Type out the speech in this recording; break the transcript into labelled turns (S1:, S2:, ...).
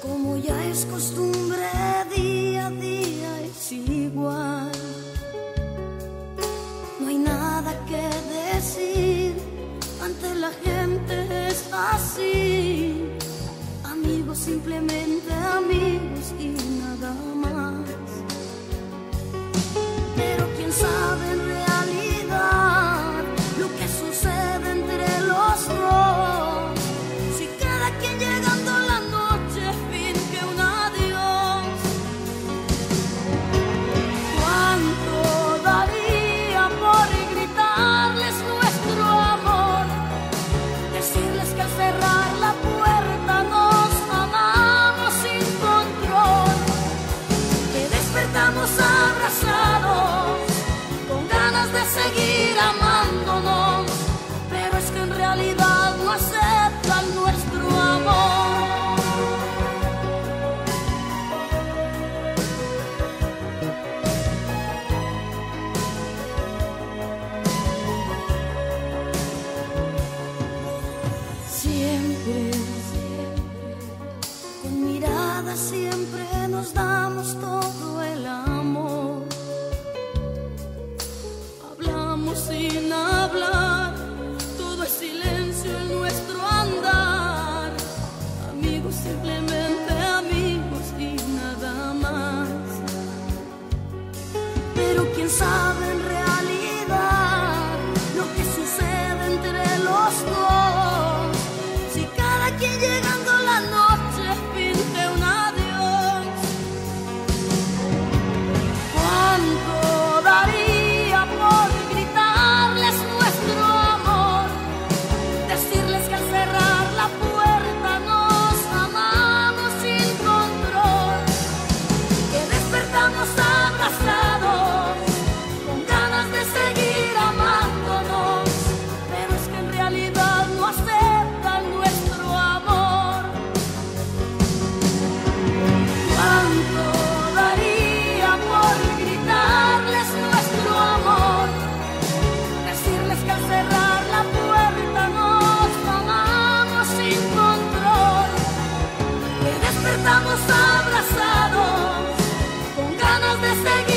S1: como ya es costumbre día a día es igual. No hay nada que decir, ante la gente es así, amigos simplemente amigos y siempre nos damos todo el amor. It's like